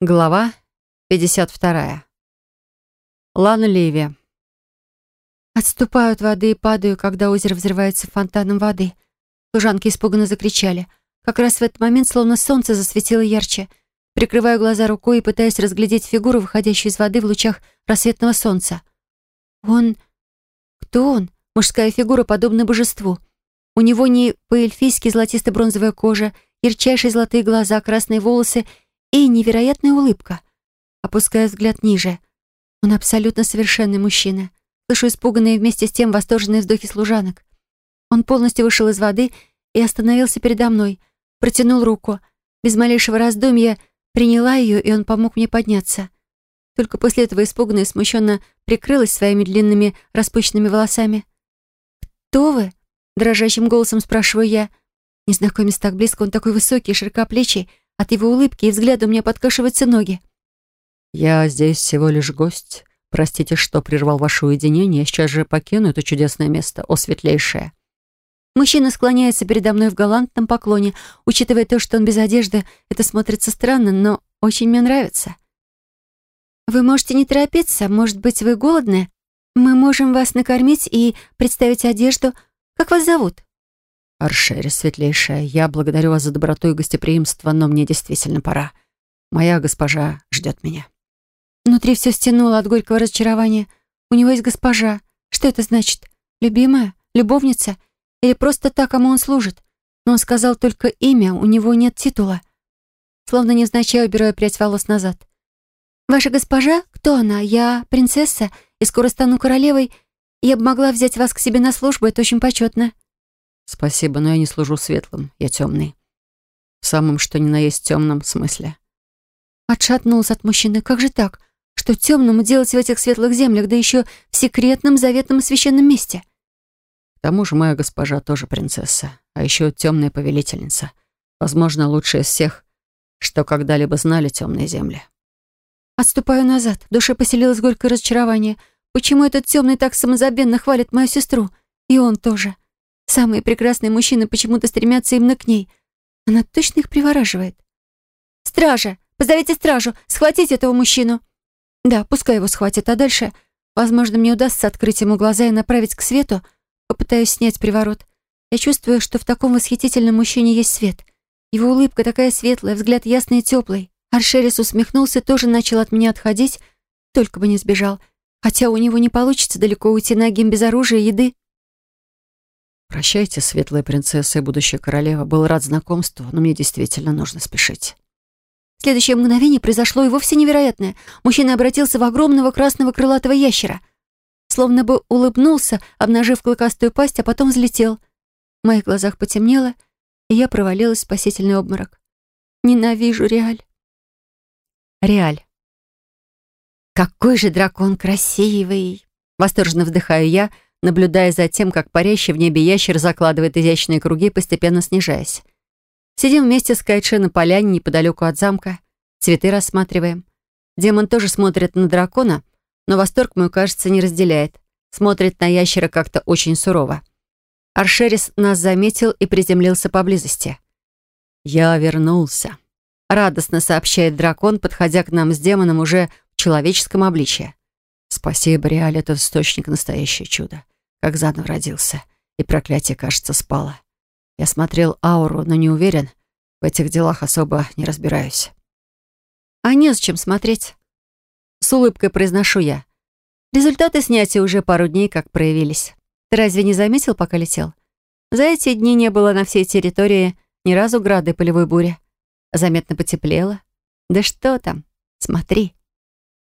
Глава 52. Лана Ливи. Отступаю от воды и падаю, когда озеро взрывается фонтаном воды. Служанки испуганно закричали. Как раз в этот момент словно солнце засветило ярче. Прикрываю глаза рукой и пытаюсь разглядеть фигуру, выходящую из воды в лучах рассветного солнца. Он... Кто он? Мужская фигура, подобна божеству. У него не по-эльфийски золотисто-бронзовая кожа, ярчайшие золотые глаза, красные волосы — и невероятная улыбка. Опуская взгляд ниже. Он абсолютно совершенный мужчина. Слышу испуганные вместе с тем восторженные вздохи служанок. Он полностью вышел из воды и остановился передо мной. Протянул руку. Без малейшего раздумья приняла ее, и он помог мне подняться. Только после этого испуганно и смущенно прикрылась своими длинными распущенными волосами. «Кто вы?» — дрожащим голосом спрашиваю я. Незнакомец так близко, он такой высокий, широкоплечий, от его улыбки и взгляда у меня подкашиваются ноги. «Я здесь всего лишь гость. Простите, что прервал ваше уединение. Сейчас же покину это чудесное место, о светлейшее». Мужчина склоняется передо мной в галантном поклоне. Учитывая то, что он без одежды, это смотрится странно, но очень мне нравится. «Вы можете не торопиться. Может быть, вы голодны? Мы можем вас накормить и представить одежду. Как вас зовут?» «Аршери, светлейшая, я благодарю вас за доброту и гостеприимство, но мне действительно пора. Моя госпожа ждет меня». Внутри все стянуло от горького разочарования. У него есть госпожа. Что это значит? Любимая? Любовница? Или просто та, кому он служит? Но он сказал только имя, у него нет титула. Словно невзначай убираю прядь волос назад. «Ваша госпожа? Кто она? Я принцесса и скоро стану королевой. Я бы могла взять вас к себе на службу, это очень почетно». Спасибо, но я не служу светлым, я темный. В самом что ни на есть темном смысле. Отшатнулся от мужчины. Как же так? Что темному делать в этих светлых землях, да еще в секретном, заветном священном месте? К тому же моя госпожа тоже принцесса, а еще темная повелительница. Возможно, лучшая из всех, что когда-либо знали темные земли. Отступаю назад. В душе поселилось горькое разочарование. Почему этот темный так самозабвенно хвалит мою сестру? И он тоже. Самые прекрасные мужчины почему-то стремятся именно к ней. Она точно их привораживает. «Стража! Позовите стражу! Схватите этого мужчину!» «Да, пускай его схватят, а дальше, возможно, мне удастся открыть ему глаза и направить к свету. Попытаюсь снять приворот. Я чувствую, что в таком восхитительном мужчине есть свет. Его улыбка такая светлая, взгляд ясный и теплый. Аршерис усмехнулся, тоже начал от меня отходить, только бы не сбежал. Хотя у него не получится далеко уйти нагим без оружия и еды. «Прощайте, светлая принцесса и будущая королева. Был рад знакомству, но мне действительно нужно спешить». Следующее мгновение произошло и вовсе невероятное. Мужчина обратился в огромного красного крылатого ящера. Словно бы улыбнулся, обнажив клыкастую пасть, а потом взлетел. В моих глазах потемнело, и я провалилась в спасительный обморок. Ненавижу Реаль. Реаль. «Какой же дракон красивый!» Восторженно вдыхаю я — наблюдая за тем, как парящий в небе ящер закладывает изящные круги, постепенно снижаясь. Сидим вместе с Кайше на поляне неподалеку от замка, цветы рассматриваем. Демон тоже смотрит на дракона, но восторг мой, кажется, не разделяет. Смотрит на ящера как-то очень сурово. Аршерис нас заметил и приземлился поблизости. «Я вернулся», — радостно сообщает дракон, подходя к нам с демоном уже в человеческом обличье. «Спасибо, Реаль, это источник настоящее чудо как заново родился, и проклятие, кажется, спало. Я смотрел ауру, но не уверен. В этих делах особо не разбираюсь. А незачем смотреть. С улыбкой произношу я. Результаты снятия уже пару дней как проявились. Ты разве не заметил, пока летел? За эти дни не было на всей территории ни разу грады полевой бури. Заметно потеплело. Да что там? Смотри.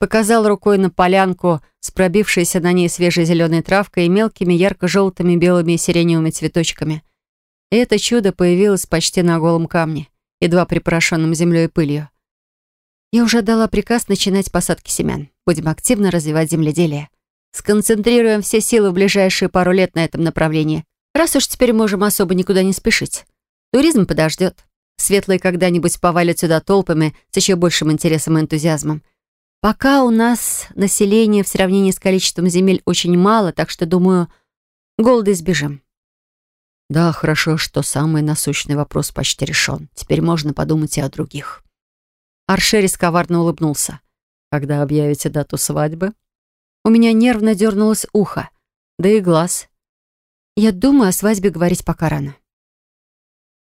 Показал рукой на полянку с пробившейся на ней свежей зеленой травкой и мелкими ярко-желтыми, белыми и сиреневыми цветочками. И это чудо появилось почти на голом камне, едва припорошенном землей и пылью. Я уже дала приказ начинать посадки семян. Будем активно развивать земледелие. Сконцентрируем все силы в ближайшие пару лет на этом направлении, раз уж теперь можем особо никуда не спешить. Туризм подождет. Светлые когда-нибудь повалят сюда толпами с еще большим интересом и энтузиазмом. Пока у нас населения в сравнении с количеством земель очень мало, так что, думаю, голода избежим. Да, хорошо, что самый насущный вопрос почти решен. Теперь можно подумать и о других. Аршерис коварно улыбнулся. «Когда объявите дату свадьбы?» У меня нервно дернулось ухо, да и глаз. Я думаю о свадьбе говорить пока рано.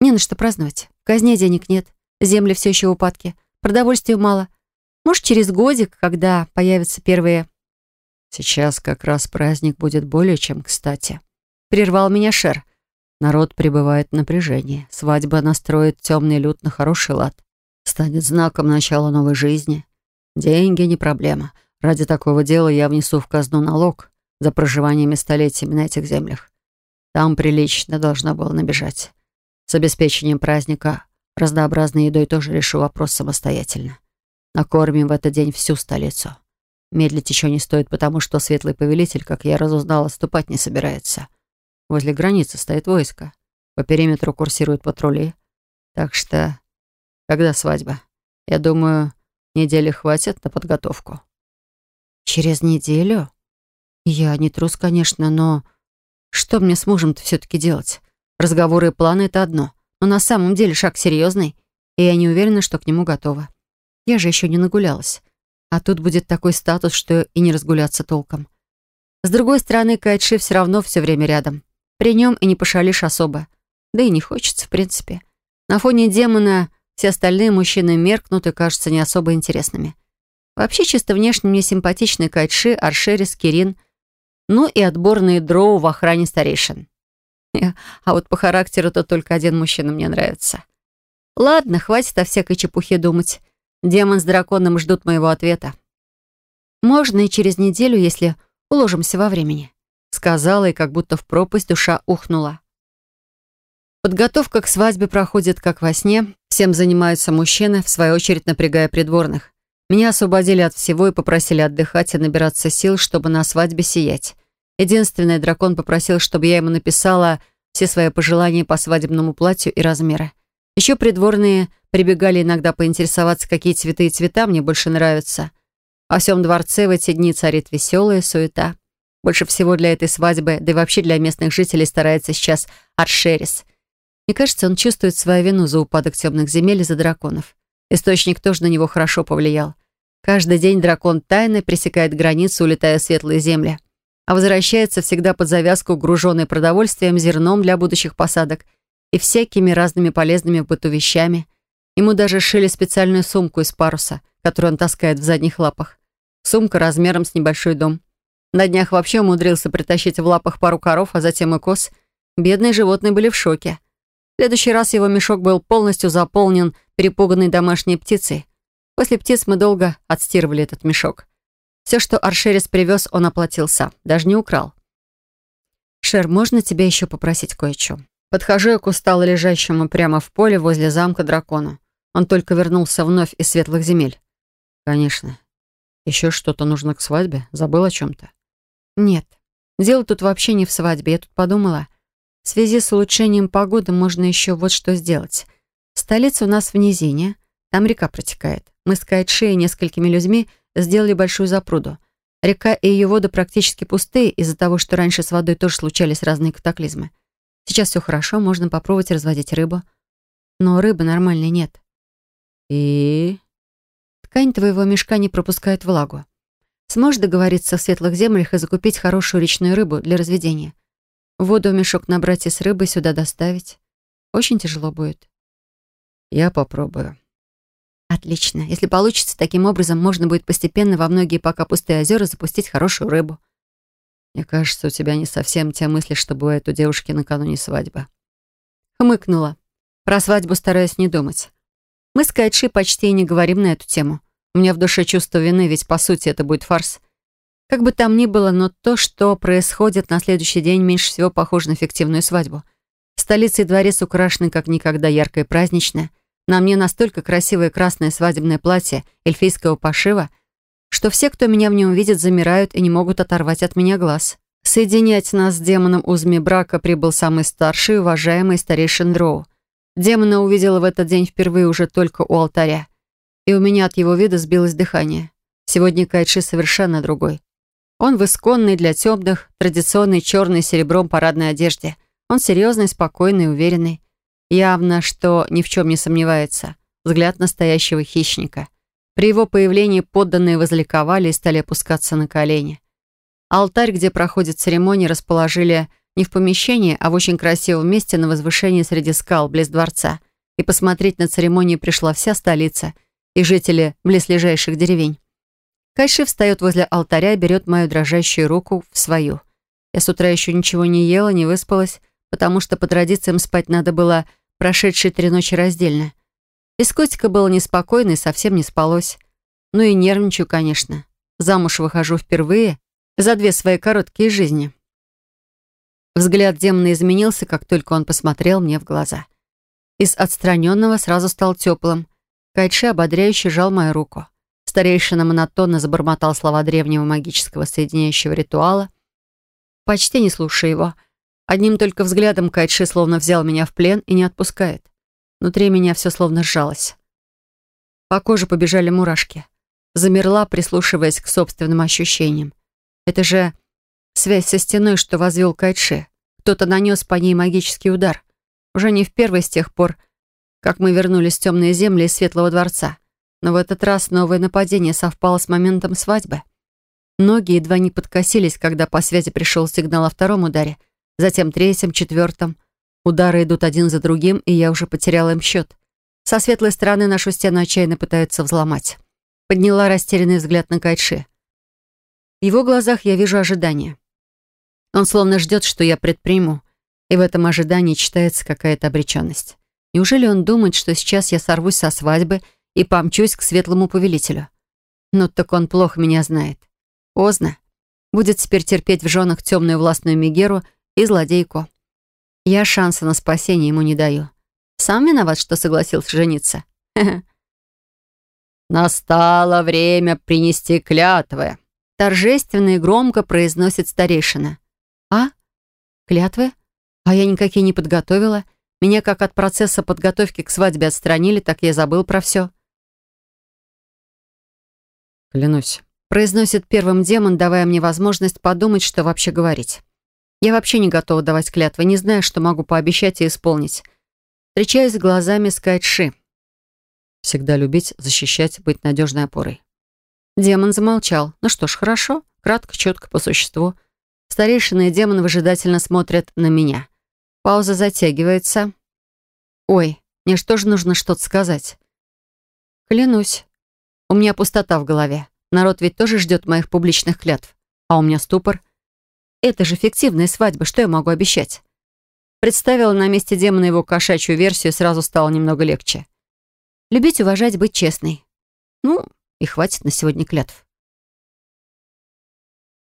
Не на что праздновать. В казне денег нет, земли все еще в упадке, продовольствия мало. Может, через годик, когда появятся первые... Сейчас как раз праздник будет более чем кстати. Прервал меня Шер. Народ пребывает в напряжении. Свадьба настроит темный люд на хороший лад. Станет знаком начала новой жизни. Деньги не проблема. Ради такого дела я внесу в казну налог за проживание столетиями на этих землях. Там прилично должно было набежать. С обеспечением праздника разнообразной едой тоже решу вопрос самостоятельно. Накормим в этот день всю столицу. Медлить еще не стоит, потому что светлый повелитель, как я разузнала, ступать не собирается. Возле границы стоит войско. По периметру курсируют патрули. Так что, когда свадьба? Я думаю, недели хватит на подготовку. Через неделю? Я не трус, конечно, но... Что мне с мужем-то все-таки делать? Разговоры и планы — это одно. Но на самом деле шаг серьезный, и я не уверена, что к нему готова. Я же еще не нагулялась. А тут будет такой статус, что и не разгуляться толком. С другой стороны, Кайтши все равно все время рядом. При нем и не пошалишь особо. Да и не хочется, в принципе. На фоне демона все остальные мужчины меркнут и кажутся не особо интересными. Вообще, чисто внешне мне симпатичны Кайтши, Аршерис, Кирин, ну и отборные дроу в охране старейшин. А вот по характеру-то только один мужчина мне нравится. Ладно, хватит о всякой чепухе думать. Демон с драконом ждут моего ответа. Можно и через неделю, если уложимся во времени. Сказала, и как будто в пропасть душа ухнула. Подготовка к свадьбе проходит как во сне. Всем занимаются мужчины, в свою очередь напрягая придворных. Меня освободили от всего и попросили отдыхать и набираться сил, чтобы на свадьбе сиять. Единственный дракон попросил, чтобы я ему написала все свои пожелания по свадебному платью и размеры. Еще придворные прибегали иногда поинтересоваться, какие цветы и цвета мне больше нравятся. Во всем дворце в эти дни царит веселая суета. Больше всего для этой свадьбы, да и вообще для местных жителей старается сейчас Аршерис. Мне кажется, он чувствует свою вину за упадок темных земель и за драконов. Источник тоже на него хорошо повлиял. Каждый день дракон тайно пресекает границу, улетая в светлые земли. А возвращается всегда под завязку, груженный продовольствием, зерном для будущих посадок и всякими разными полезными в быту вещами. Ему даже шили специальную сумку из паруса, которую он таскает в задних лапах. Сумка размером с небольшой дом. На днях вообще умудрился притащить в лапах пару коров, а затем и коз. Бедные животные были в шоке. В следующий раз его мешок был полностью заполнен перепуганной домашней птицей. После птиц мы долго отстирывали этот мешок. Все, что Аршерис привез, он оплатил сам, даже не украл. «Шер, можно тебя еще попросить кое-что?» Подхожу я к устало лежащему прямо в поле возле замка дракона. Он только вернулся вновь из светлых земель. «Конечно. Еще что-то нужно к свадьбе? Забыл о чем-то?» «Нет. Дело тут вообще не в свадьбе. Я тут подумала. В связи с улучшением погоды можно еще вот что сделать. Столица у нас в низине, там река протекает. Мы с Кайтши и несколькими людьми сделали большую запруду. Река и ее воды практически пустые из-за того, что раньше с водой тоже случались разные катаклизмы. Сейчас все хорошо, можно попробовать разводить рыбу. Но рыбы нормальной нет. И... Ткань твоего мешка не пропускает влагу. Сможешь договориться в светлых землях и закупить хорошую речную рыбу для разведения? Воду в мешок набрать и с рыбой сюда доставить. Очень тяжело будет. Я попробую. Отлично. Если получится, таким образом можно будет постепенно во многие пока пустые озера запустить хорошую рыбу. Мне кажется, у тебя не совсем те мысли, что бывает у девушки накануне свадьбы. Хмыкнула. Про свадьбу стараюсь не думать. Мы с Кайтши почти не говорим на эту тему. У меня в душе чувство вины, ведь по сути это будет фарс. Как бы там ни было, но то, что происходит на следующий день, меньше всего похоже на фиктивную свадьбу. Столица и дворец украшены как никогда ярко и празднично. На мне настолько красивое красное свадебное платье эльфийского пошива, что все, кто меня в нем видит, замирают и не могут оторвать от меня глаз. Соединять нас с демоном узами брака прибыл самый старший и уважаемый старейшин Дроу. Демона увидела в этот день впервые уже только у алтаря. И у меня от его вида сбилось дыхание. Сегодня Кайши совершенно другой. Он в исконной для темных, традиционной черной серебром парадной одежде. Он серьезный, спокойный, уверенный. Явно, что ни в чем не сомневается. взгляд настоящего хищника. При его появлении подданные возликовали и стали опускаться на колени. Алтарь, где проходит церемония, расположили не в помещении, а в очень красивом месте на возвышении среди скал, близ дворца. И посмотреть на церемонию пришла вся столица и жители близлежащих деревень. Кайши встает возле алтаря и берет мою дрожащую руку в свою. Я с утра еще ничего не ела, не выспалась, потому что по традициям спать надо было прошедшие три ночи раздельно. Без котика было неспокойно и совсем не спалось. Ну и нервничаю, конечно. Замуж выхожу впервые за две свои короткие жизни. Взгляд демона изменился, как только он посмотрел мне в глаза. Из отстраненного сразу стал теплым. Кайтши ободряюще жал мою руку. Старейшина монотонно забормотал слова древнего магического соединяющего ритуала. Почти не слушая его. Одним только взглядом Кайтши словно взял меня в плен и не отпускает. Внутри меня все словно сжалось. По коже побежали мурашки. Замерла, прислушиваясь к собственным ощущениям. Это же связь со стеной, что возвел Кайтши. Кто-то нанес по ней магический удар. Уже не в первый с тех пор, как мы вернулись в темные земли из Светлого дворца. Но в этот раз новое нападение совпало с моментом свадьбы. Ноги едва не подкосились, когда по связи пришел сигнал о втором ударе, затем третьем, четвертом. Удары идут один за другим, и я уже потеряла им счет. Со светлой стороны нашу стену отчаянно пытаются взломать. Подняла растерянный взгляд на Кайши. В его глазах я вижу ожидание. Он словно ждет, что я предприму, и в этом ожидании читается какая-то обреченность. Неужели он думает, что сейчас я сорвусь со свадьбы и помчусь к светлому повелителю. Ну так он плохо меня знает. Поздно. Будет теперь терпеть в женах темную властную Мегеру и злодейку. Я шанса на спасение ему не даю. Сам виноват, что согласился жениться. «Настало время принести клятвы», — торжественно и громко произносит старейшина. «А? Клятвы? А я никакие не подготовила. Меня как от процесса подготовки к свадьбе отстранили, так я забыл про все. Клянусь. Произносит первым демон, давая мне возможность подумать, что вообще говорить. Я вообще не готова давать клятвы, не знаю, что могу пообещать и исполнить. Встречаюсь глазами с Кайтши. Всегда любить, защищать, быть надежной опорой. Демон замолчал. Ну что ж, хорошо. Кратко, четко, по существу. Старейшина и демон выжидательно смотрят на меня. Пауза затягивается. Ой, мне что же нужно что-то сказать? Клянусь. У меня пустота в голове. Народ ведь тоже ждет моих публичных клятв. А у меня ступор. Это же фиктивная свадьба, что я могу обещать? Представила на месте демона его кошачью версию, сразу стало немного легче. Любить, уважать, быть честной. Ну, и хватит на сегодня клятв.